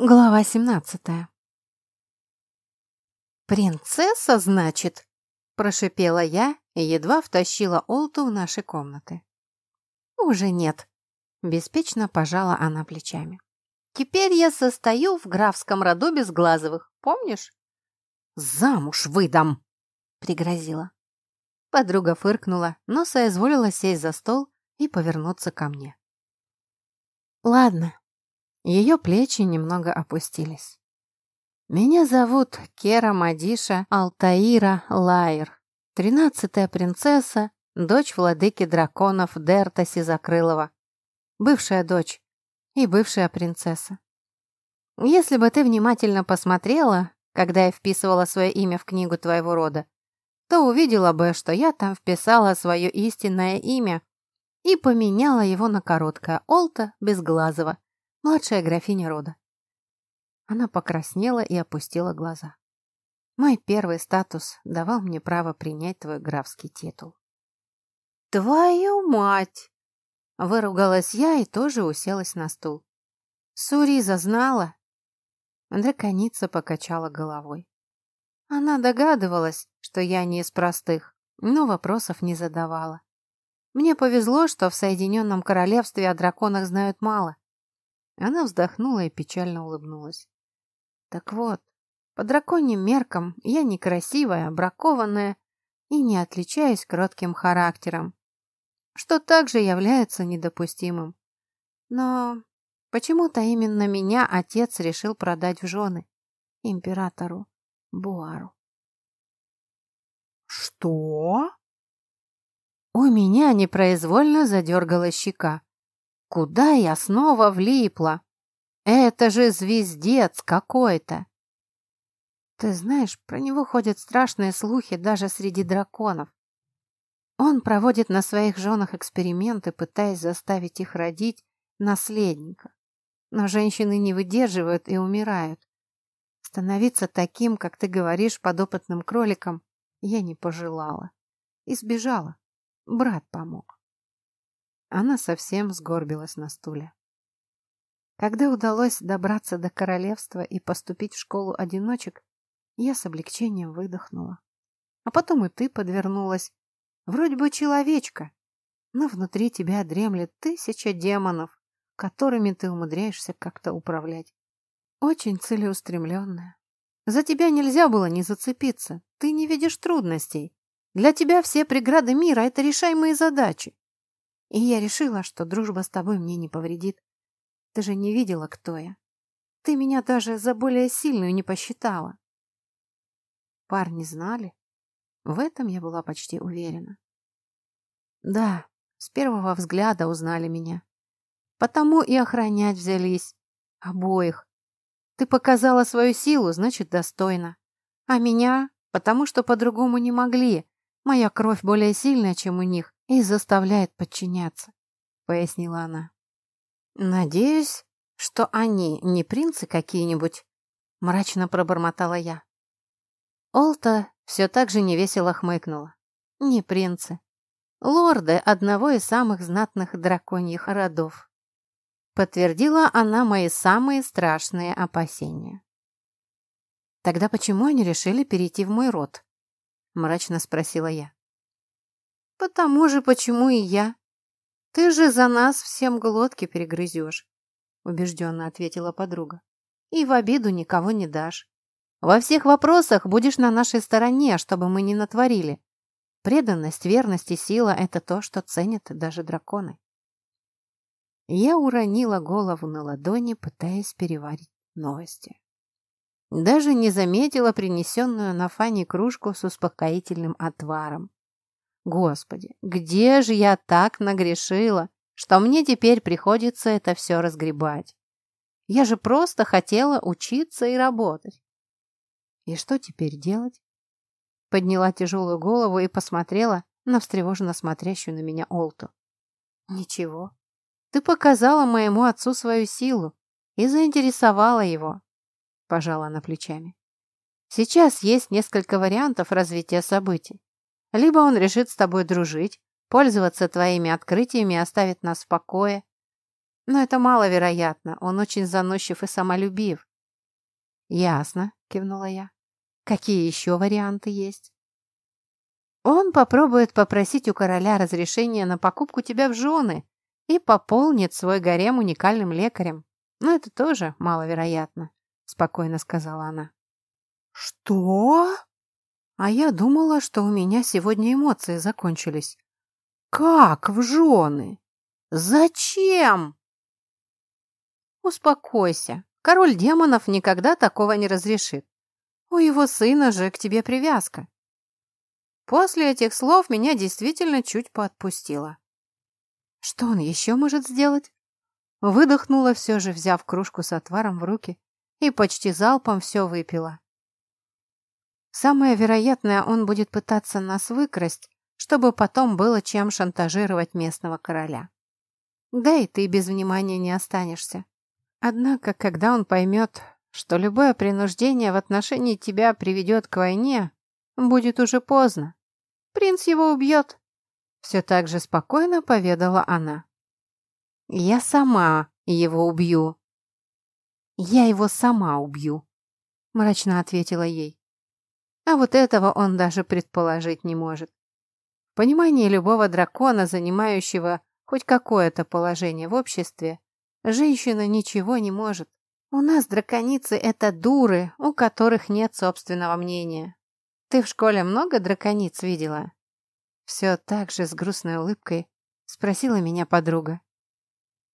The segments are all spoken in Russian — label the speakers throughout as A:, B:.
A: Глава семнадцатая. «Принцесса, значит?» – прошипела я и едва втащила Олту в наши комнаты. «Уже нет», – беспечно пожала она плечами. «Теперь я состою в графском роду Безглазовых, помнишь?» «Замуж выдам!» – пригрозила. Подруга фыркнула, но соизволила сесть за стол и повернуться ко мне. «Ладно, ее плечи немного опустились. «Меня зовут Кера Мадиша Алтаира Лайер, тринадцатая принцесса, дочь владыки драконов Дерта Сизакрылова, бывшая дочь и бывшая принцесса. Если бы ты внимательно посмотрела, когда я вписывала свое имя в книгу твоего рода, то увидела бы, что я там вписала свое истинное имя и поменяла его на короткое Олта Безглазого, младшая графиня рода. Она покраснела и опустила глаза. Мой первый статус давал мне право принять твой графский титул. «Твою мать!» Выругалась я и тоже уселась на стул. «Суриза знала?» Драконица покачала головой. Она догадывалась, что я не из простых, но вопросов не задавала. Мне повезло, что в Соединенном Королевстве о драконах знают мало. Она вздохнула и печально улыбнулась. Так вот, по драконьим меркам я некрасивая, бракованная и не отличаюсь кротким характером, что также является недопустимым. Но почему-то именно меня отец решил продать в жены императору Буару.
B: «Что?»
A: У меня непроизвольно задергалась щека. Куда я снова влипла? Это же звездец какой-то. Ты знаешь, про него ходят страшные слухи даже среди драконов. Он проводит на своих женах эксперименты, пытаясь заставить их родить наследника. Но женщины не выдерживают и умирают. Становиться таким, как ты говоришь, подопытным кроликом я не пожелала. И сбежала. Брат помог. Она совсем сгорбилась на стуле. Когда удалось добраться до королевства и поступить в школу одиночек, я с облегчением выдохнула. А потом и ты подвернулась. Вроде бы человечка, но внутри тебя дремлет тысяча демонов, которыми ты умудряешься как-то управлять. Очень целеустремленная. За тебя нельзя было не зацепиться. Ты не видишь трудностей. Для тебя все преграды мира — это решаемые задачи. И я решила, что дружба с тобой мне не повредит. Ты же не видела, кто я. Ты меня даже за более сильную не посчитала. Парни знали. В этом я была почти уверена. Да, с первого взгляда узнали меня. Потому и охранять взялись. Обоих. Ты показала свою силу, значит, достойно. А меня, потому что по-другому не могли. Моя кровь более сильная, чем у них, и заставляет подчиняться», — пояснила она. «Надеюсь, что они не принцы какие-нибудь», — мрачно пробормотала я. Олта все так же невесело хмыкнула. «Не принцы. Лорды одного из самых знатных драконьих родов». Подтвердила она мои самые страшные опасения. «Тогда почему они решили перейти в мой род?» — мрачно спросила я. Потому же, почему и я. Ты же за нас всем глотки перегрызешь, убежденно ответила подруга. И в обиду никого не дашь. Во всех вопросах будешь на нашей стороне, чтобы мы не натворили. Преданность, верность и сила — это то, что ценят даже драконы. Я уронила голову на ладони, пытаясь переварить новости. Даже не заметила принесенную на Фане кружку с успокоительным отваром. Господи, где же я так нагрешила, что мне теперь приходится это все разгребать? Я же просто хотела учиться и работать. И что теперь делать? Подняла тяжелую голову и посмотрела на встревоженно смотрящую на меня Олту. Ничего. Ты показала моему отцу свою силу и заинтересовала его. Пожала она плечами. Сейчас есть несколько вариантов развития событий. Либо он решит с тобой дружить, пользоваться твоими открытиями и оставит нас в покое. Но это маловероятно, он очень заносчив и самолюбив. Ясно, кивнула я. Какие еще варианты есть? Он попробует попросить у короля разрешения на покупку тебя в жены и пополнит свой гарем уникальным лекарем. Но это тоже маловероятно, спокойно сказала она. Что? А я думала, что у меня сегодня эмоции закончились. Как в жены? Зачем? Успокойся. Король демонов никогда такого не разрешит. У его сына же к тебе привязка. После этих слов меня действительно чуть поотпустило. Что он еще может сделать? Выдохнула все же, взяв кружку с отваром в руки, и почти залпом все выпила. Самое вероятное, он будет пытаться нас выкрасть, чтобы потом было чем шантажировать местного короля. Да и ты без внимания не останешься. Однако, когда он поймет, что любое принуждение в отношении тебя приведет к войне, будет уже поздно. Принц его убьет. Все так же спокойно поведала она. Я сама его убью. Я его сама убью, мрачно ответила ей. А вот этого он даже предположить не может. В понимании любого дракона, занимающего хоть какое-то положение в обществе, женщина ничего не может. У нас драконицы — это дуры, у которых нет собственного мнения. Ты в школе много дракониц видела?» Все так же с грустной улыбкой спросила меня подруга.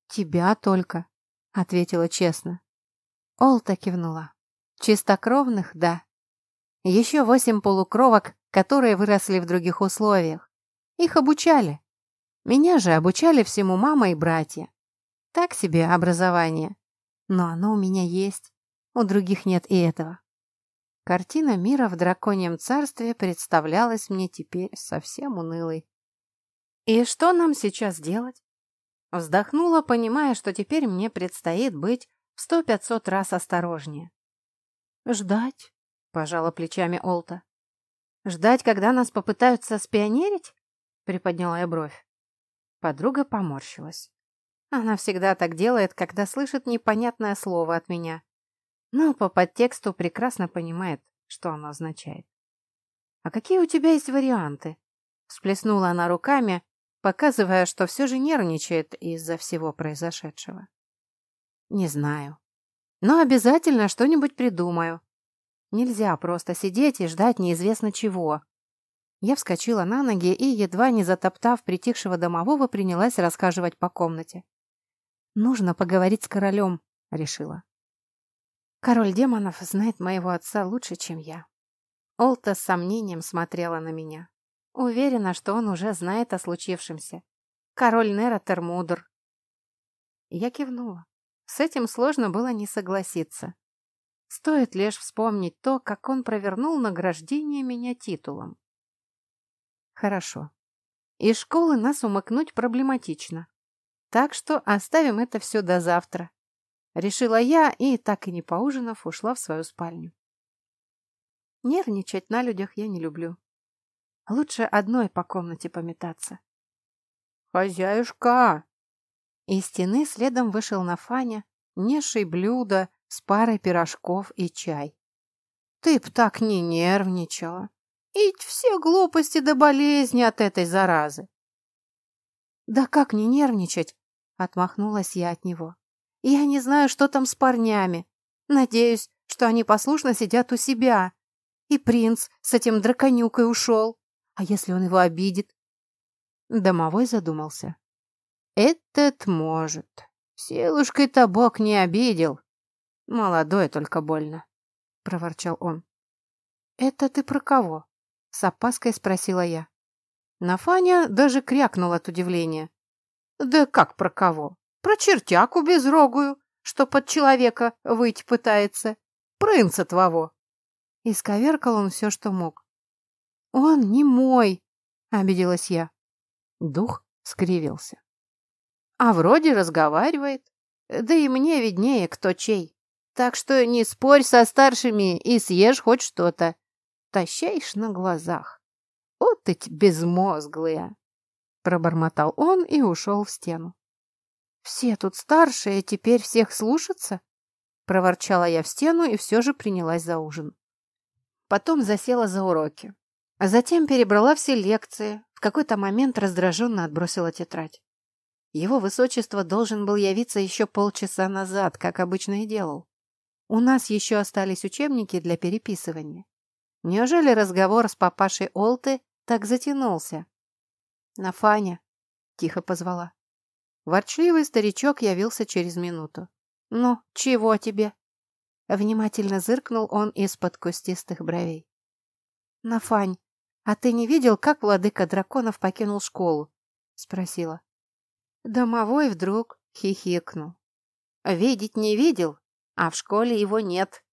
A: «Тебя только», — ответила честно. Олта кивнула. «Чистокровных, да. Еще восемь полукровок, которые выросли в других условиях. Их обучали. Меня же обучали всему мама и братья. Так себе образование. Но оно у меня есть. У других нет и этого. Картина мира в драконьем царстве представлялась мне теперь совсем унылой. «И что нам сейчас делать?» Вздохнула, понимая, что теперь мне предстоит быть в сто-пятьсот раз осторожнее. «Ждать?» — пожала плечами Олта. «Ждать, когда нас попытаются спионерить?» — приподняла я бровь. Подруга поморщилась. Она всегда так делает, когда слышит непонятное слово от меня но по подтексту прекрасно понимает, что оно означает. «А какие у тебя есть варианты?» Всплеснула она руками, показывая, что все же нервничает из-за всего произошедшего. «Не знаю. Но обязательно что-нибудь придумаю. Нельзя просто сидеть и ждать неизвестно чего». Я вскочила на ноги и, едва не затоптав притихшего домового, принялась рассказывать по комнате. «Нужно поговорить с королем», — решила. Король демонов знает моего отца лучше, чем я. Олта с сомнением смотрела на меня. Уверена, что он уже знает о случившемся. Король Нератер мудр. Я кивнула. С этим сложно было не согласиться. Стоит лишь вспомнить то, как он провернул награждение меня титулом. Хорошо. Из школы нас умыкнуть проблематично. Так что оставим это все до завтра. Решила я и, так и не поужинав, ушла в свою спальню. Нервничать на людях я не люблю. Лучше одной по комнате пометаться. «Хозяюшка!» Из стены следом вышел на Фаня, несший блюдо с парой пирожков и чай. «Ты б так не нервничала! Ить все глупости до болезни от этой заразы!» «Да как не нервничать?» — отмахнулась я от него. Я не знаю, что там с парнями. Надеюсь, что они послушно сидят у себя. И принц с этим драконюкой ушел. А если он его обидит? Домовой задумался. Этот может. Силушкой-то бог не обидел. Молодой только больно, — проворчал он. Это ты про кого? С опаской спросила я. Нафаня даже крякнул от удивления. Да как про кого? Про чертяку безрогую, что под человека выйти пытается. Принца твоего. Исковеркал он все, что мог. Он не мой, обиделась я. Дух скривился. А вроде разговаривает. Да и мне виднее, кто чей. Так что не спорь со старшими и съешь хоть что-то. Тащаешь на глазах. Вот эти безмозглые. Пробормотал он и ушел в стену. «Все тут старшие, теперь всех слушаться?» проворчала я в стену и все же принялась за ужин. Потом засела за уроки. А затем перебрала все лекции, в какой-то момент раздраженно отбросила тетрадь. Его высочество должен был явиться еще полчаса назад, как обычно и делал. У нас еще остались учебники для переписывания. Неужели разговор с папашей Олты так затянулся? «Нафаня!» — тихо позвала. Ворчливый старичок явился через минуту. «Ну, чего тебе?» Внимательно зыркнул он из-под кустистых бровей. «Нафань, а ты не видел, как владыка драконов покинул школу?» — спросила. Домовой вдруг хихикнул. «Видеть не видел, а в школе его нет.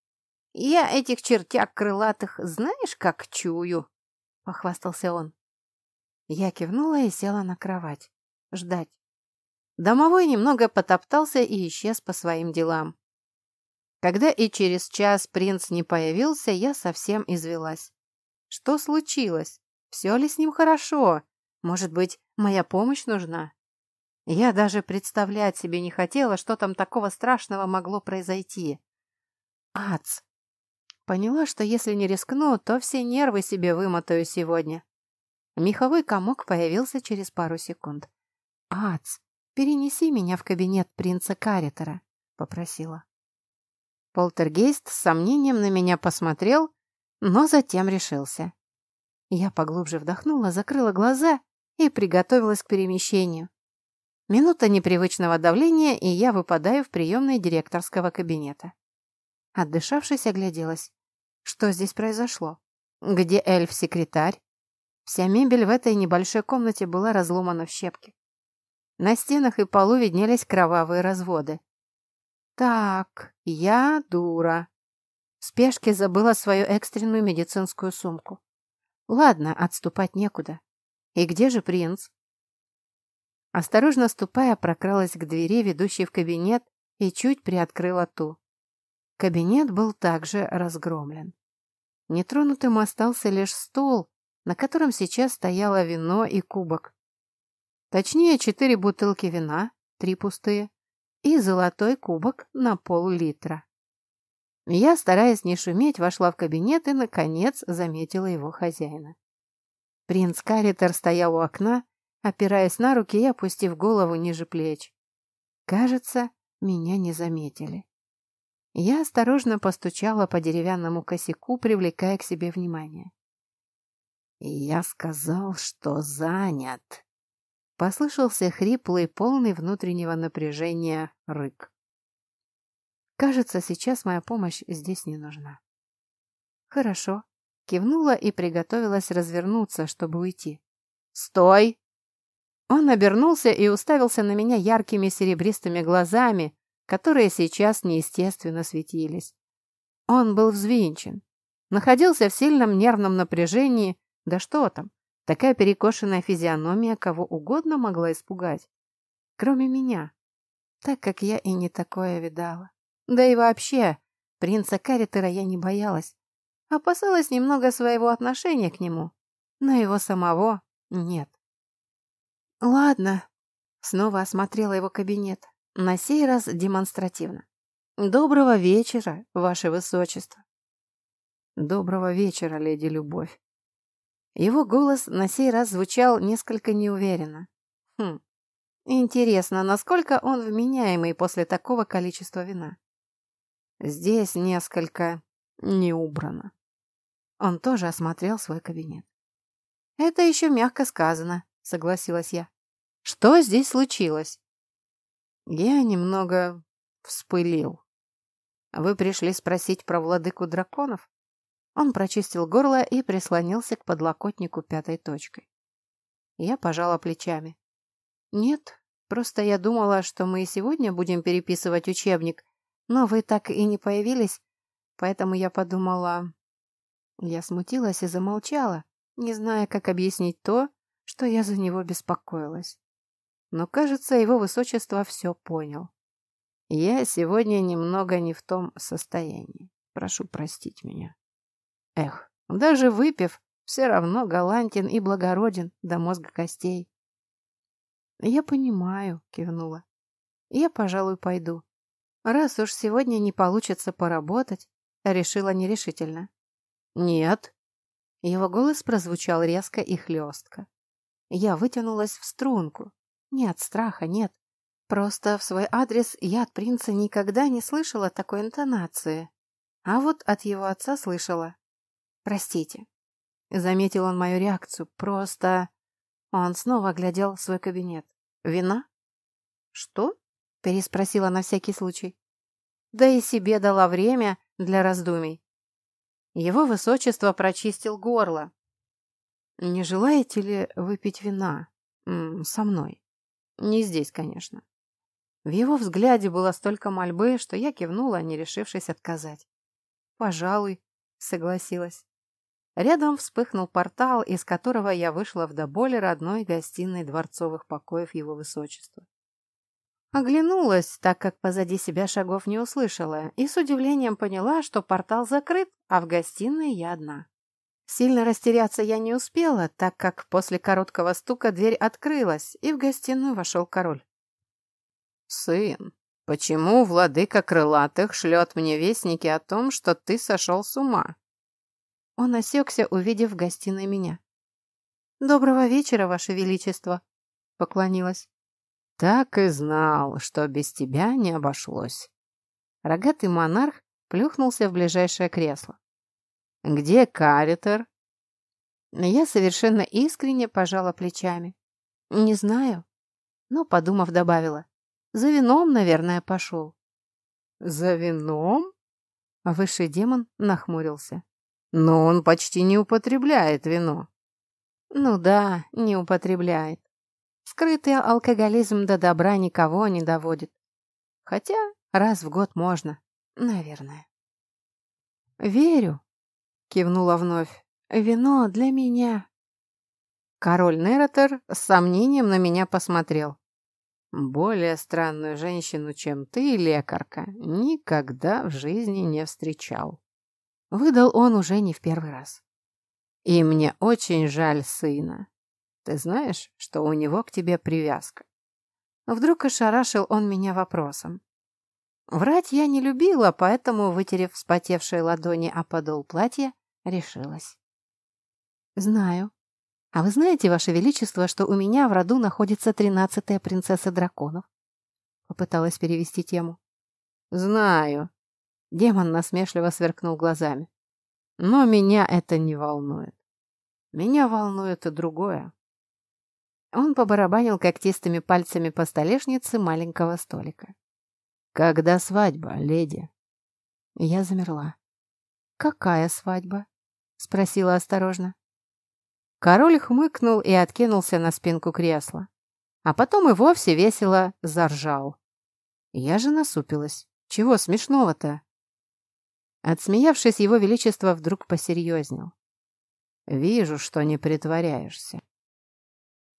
A: Я этих чертяк крылатых знаешь, как чую?» — похвастался он. Я кивнула и села на кровать. Ждать. Домовой немного потоптался и исчез по своим делам. Когда и через час принц не появился, я совсем извелась. Что случилось? Все ли с ним хорошо? Может быть, моя помощь нужна? Я даже представлять себе не хотела, что там такого страшного могло произойти. Ац! Поняла, что если не рискну, то все нервы себе вымотаю сегодня. Меховой комок появился через пару секунд. «Ац, перенеси меня в кабинет принца Каритера», — попросила. Полтергейст с сомнением на меня посмотрел, но затем решился. Я поглубже вдохнула, закрыла глаза и приготовилась к перемещению. Минута непривычного давления, и я выпадаю в приемной директорского кабинета. Отдышавшись, огляделась. Что здесь произошло? Где эльф-секретарь? Вся мебель в этой небольшой комнате была разломана в щепки. На стенах и полу виднелись кровавые разводы. Так, я дура. В спешке забыла свою экстренную медицинскую сумку. Ладно, отступать некуда. И где же принц? Осторожно ступая, прокралась к двери, ведущей в кабинет, и чуть приоткрыла ту. Кабинет был также разгромлен. Нетронутым остался лишь стол, на котором сейчас стояло вино и кубок. Точнее, четыре бутылки вина, три пустые, и золотой кубок на пол-литра. Я, стараясь не шуметь, вошла в кабинет и, наконец, заметила его хозяина. Принц Каритер стоял у окна, опираясь на руки и опустив голову ниже плеч. Кажется, меня не заметили. Я осторожно постучала по деревянному косяку, привлекая к себе внимание. «Я сказал, что занят», Послышался хриплый, полный внутреннего напряжения рык. Кажется, сейчас моя помощь здесь не нужна. Хорошо. Кивнула и приготовилась развернуться, чтобы уйти. «Стой!» Он обернулся и уставился на меня яркими серебристыми глазами, которые сейчас неестественно светились. Он был взвинчен. Находился в сильном нервном напряжении, да что там, Такая перекошенная физиономия кого угодно могла испугать. Кроме меня. Так как я и не такое видала. Да и вообще, принца Каритера я не боялась. Опасалась немного своего отношения к нему. Но его самого нет. Ладно. Снова осмотрела его кабинет. На сей раз демонстративно. Доброго вечера, ваше высочество. Доброго вечера, леди Любовь. Его голос на сей раз звучал несколько неуверенно. Хм, интересно, насколько он вменяемый после такого количества вина? Здесь несколько не убрано. Он тоже осмотрел свой кабинет. Это еще мягко сказано, согласилась я. Что здесь случилось? Я немного вспылил. Вы пришли спросить про владыку драконов? Он прочистил горло и прислонился к подлокотнику пятой точкой. Я пожала плечами. «Нет, просто я думала, что мы и сегодня будем переписывать учебник, но вы так и не появились, поэтому я подумала...» Я смутилась и замолчала, не зная, как объяснить то, что я за него беспокоилась. Но, кажется, его высочество все понял. Я сегодня немного не в том состоянии. Прошу простить меня. Эх, даже выпив, все равно галантен и благороден до мозга костей. «Я понимаю», — кивнула. «Я, пожалуй, пойду. Раз уж сегодня не получится поработать, решила нерешительно. Нет. Его голос прозвучал резко и хлестко. Я вытянулась в струнку. Нет страха, нет. Просто в свой адрес я от принца никогда не слышала такой интонации. А вот от его отца слышала. Простите. Заметил он мою реакцию. Просто... Он снова глядел в свой кабинет. Вина? Что? Переспросила на всякий случай. Да и себе дала время для раздумий. Его высочество прочистил горло. «Не желаете ли выпить вина? М -м, со мной?» «Не здесь, конечно». В его взгляде было столько мольбы, что я кивнула, не решившись отказать. «Пожалуй», — согласилась. Рядом вспыхнул портал, из которого я вышла в до боли родной гостиной дворцовых покоев его высочества. Оглянулась, так как позади себя шагов не услышала, и с удивлением поняла, что портал закрыт, а в гостиной я одна. Сильно растеряться я не успела, так как после короткого стука дверь открылась, и в гостиную вошел король. «Сын, почему владыка крылатых шлет мне вестники о том, что ты сошел с ума?» Он осекся, увидев в гостиной меня. «Доброго вечера, Ваше Величество!» — поклонилась. «Так и знал, что без тебя не обошлось». Рогатый монарх плюхнулся в ближайшее кресло. «Где Каритер?» Я совершенно искренне пожала плечами. «Не знаю», но, подумав, добавила. «За вином, наверное, пошел». «За вином?» Высший демон нахмурился. Но он почти не употребляет вино. Ну да, не употребляет. Скрытый алкоголизм до добра никого не доводит. Хотя раз в год можно, наверное. Верю, кивнула вновь. Вино для меня. Король Нератор с сомнением на меня посмотрел. Более странную женщину, чем ты, лекарка, никогда в жизни не встречал. Выдал он уже не в первый раз. И мне очень жаль сына. Ты знаешь, что у него к тебе привязка? Вдруг ошарашил он меня вопросом. Врать я не любила, поэтому, вытерев вспотевшие ладони о подол платья, решилась. «Знаю. А вы знаете, Ваше Величество, что у меня в роду находится тринадцатая принцесса драконов?» Попыталась перевести тему. «Знаю», Демон насмешливо сверкнул глазами. Но меня это не волнует. Меня волнует и другое. Он побарабанил когтистыми пальцами по столешнице маленького столика. «Когда свадьба, леди?» Я замерла. «Какая свадьба?» — спросила осторожно. Король хмыкнул и откинулся на спинку кресла. А потом и вовсе весело заржал. Я же насупилась. Чего смешного-то? Отсмеявшись, его величество вдруг посерьезнел. «Вижу, что не притворяешься.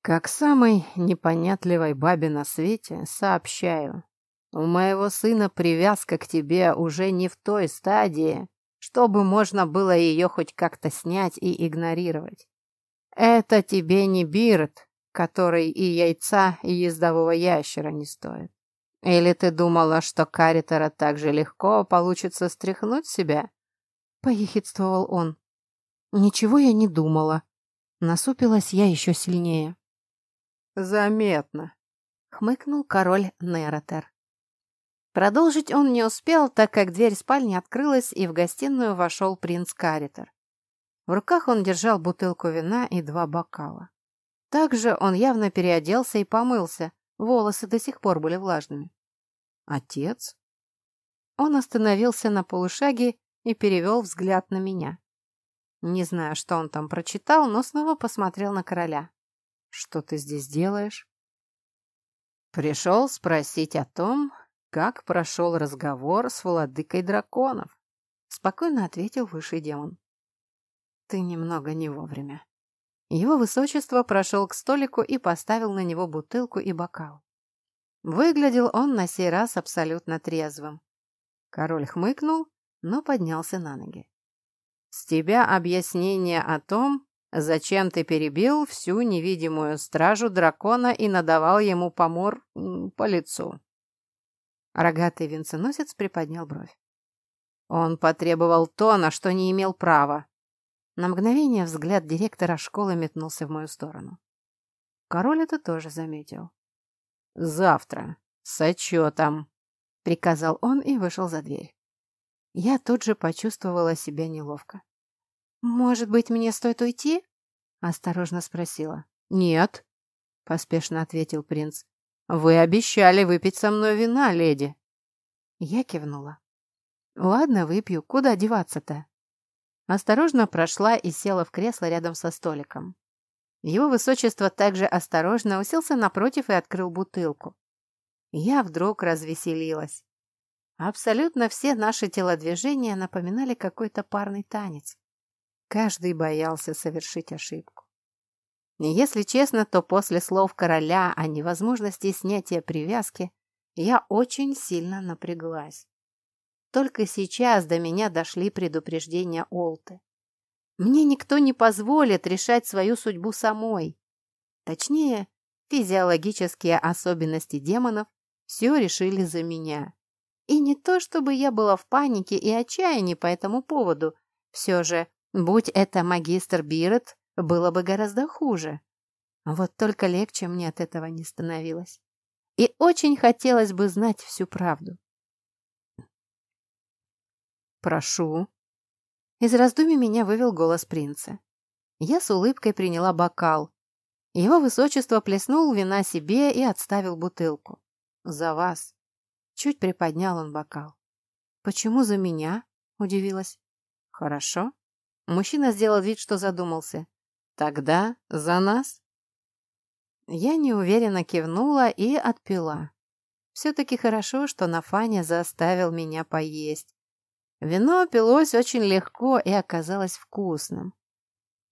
A: Как самой непонятливой бабе на свете сообщаю, у моего сына привязка к тебе уже не в той стадии, чтобы можно было ее хоть как-то снять и игнорировать. Это тебе не Бирд, который и яйца, и ездового ящера не стоит. Или ты думала, что Каритера так же легко получится стряхнуть себя?» Поехидствовал он. «Ничего я не думала». Насупилась я еще сильнее. «Заметно», — хмыкнул король Неротер. Продолжить он не успел, так как дверь спальни открылась, и в гостиную вошел принц Каритер. В руках он держал бутылку вина и два бокала. Также он явно переоделся и помылся, Волосы до сих пор были влажными. «Отец?» Он остановился на полушаге и перевел взгляд на меня. Не знаю, что он там прочитал, но снова посмотрел на короля. «Что ты здесь делаешь?» «Пришел спросить о том, как прошел разговор с владыкой драконов», спокойно ответил высший демон. «Ты немного не вовремя». Его высочество прошел к столику и поставил на него бутылку и бокал. Выглядел он на сей раз абсолютно трезвым. Король хмыкнул, но поднялся на ноги. «С тебя объяснение о том, зачем ты перебил всю невидимую стражу дракона и надавал ему помор по лицу». Рогатый венценосец приподнял бровь. Он потребовал то, на что не имел права. На мгновение взгляд директора школы метнулся в мою сторону. Король это тоже заметил. «Завтра. С отчетом», — приказал он и вышел за дверь. Я тут же почувствовала себя неловко. «Может быть, мне стоит уйти?» — осторожно спросила. «Нет», — поспешно ответил принц. «Вы обещали выпить со мной вина, леди». Я кивнула. «Ладно, выпью. Куда деваться-то?» Осторожно прошла и села в кресло рядом со столиком. Его высочество также осторожно уселся напротив и открыл бутылку. Я вдруг развеселилась. Абсолютно все наши телодвижения напоминали какой-то парный танец. Каждый боялся совершить ошибку. Если честно, то после слов короля о невозможности снятия привязки я очень сильно напряглась. Только сейчас до меня дошли предупреждения Олты. Мне никто не позволит решать свою судьбу самой. Точнее, физиологические особенности демонов все решили за меня. И не то, чтобы я была в панике и отчаянии по этому поводу. Все же, будь это магистр Бирет, было бы гораздо хуже. Вот только легче мне от этого не становилось. И очень хотелось бы знать всю правду. «Прошу». Из раздумий меня вывел голос принца. Я с улыбкой приняла бокал. Его высочество плеснул вина себе и отставил бутылку. «За вас». Чуть приподнял он бокал. «Почему за меня?» – удивилась. «Хорошо». Мужчина сделал вид, что задумался. «Тогда за нас?» Я неуверенно кивнула и отпила. Все-таки хорошо, что Нафаня заставил меня поесть. Вино пилось очень легко и оказалось вкусным.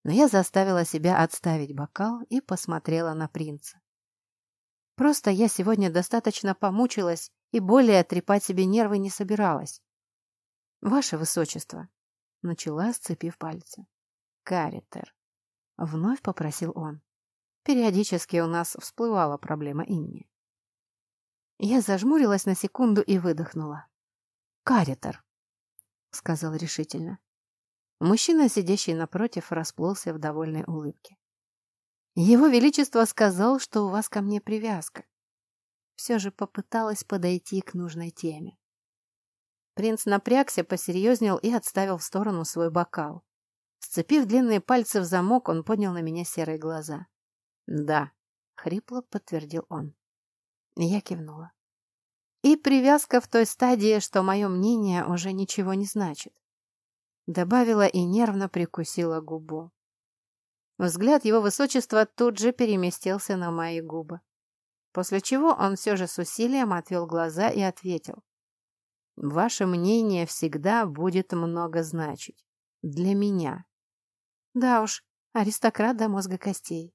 A: Но я заставила себя отставить бокал и посмотрела на принца. Просто я сегодня достаточно помучилась и более трепать себе нервы не собиралась. «Ваше Высочество!» — начала, сцепив пальцы. «Каритер!» — вновь попросил он. Периодически у нас всплывала проблема имени. Я зажмурилась на секунду и выдохнула. «Каритер!» — сказал решительно. Мужчина, сидящий напротив, расплылся в довольной улыбке. «Его Величество сказал, что у вас ко мне привязка все же попыталась подойти к нужной теме. Принц напрягся, посерьезнел и отставил в сторону свой бокал. Сцепив длинные пальцы в замок, он поднял на меня серые глаза. «Да», — хрипло подтвердил он. Я кивнула. И привязка в той стадии, что мое мнение уже ничего не значит. Добавила и нервно прикусила губу. Взгляд его высочества тут же переместился на мои губы после чего он все же с усилием отвел глаза и ответил. «Ваше мнение всегда будет много значить. Для меня». Да уж, аристократ до мозга костей.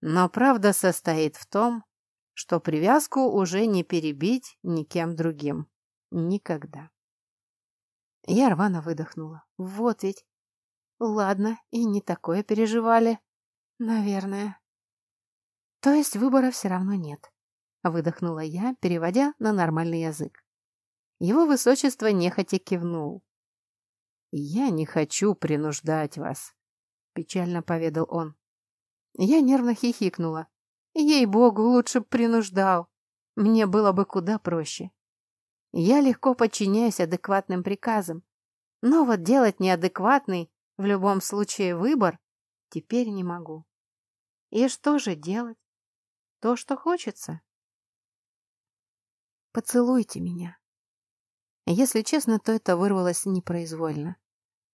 A: Но правда состоит в том, что привязку уже не перебить никем другим. Никогда. Я рвано выдохнула. Вот ведь. Ладно, и не такое переживали. Наверное. То есть выбора все равно нет. Выдохнула я, переводя на нормальный язык. Его высочество нехотя кивнул. «Я не хочу принуждать вас», — печально поведал он. Я нервно хихикнула. Ей-богу, лучше б принуждал. Мне было бы куда проще. Я легко подчиняюсь адекватным приказам. Но вот делать неадекватный, в любом случае, выбор теперь не могу. И что же делать? То, что хочется. Поцелуйте меня. Если честно, то это вырвалось непроизвольно.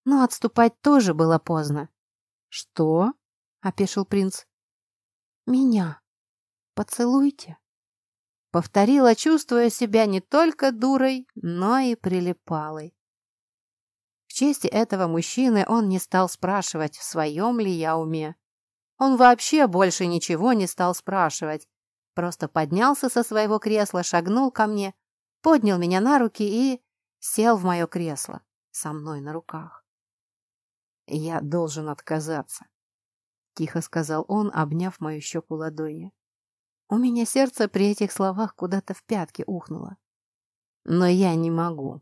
A: Но отступать тоже было поздно. «Что?» — опешил принц. «Меня. Поцелуйте». Повторила, чувствуя себя не только дурой, но и прилипалой. В чести этого мужчины он не стал спрашивать, в своем ли я уме. Он вообще больше ничего не стал спрашивать. Просто поднялся со своего кресла, шагнул ко мне, поднял меня на руки и сел в мое кресло со мной на руках. «Я должен отказаться», — тихо сказал он, обняв мою щеку ладонью. У меня сердце при этих словах куда-то в пятки ухнуло. но я не могу.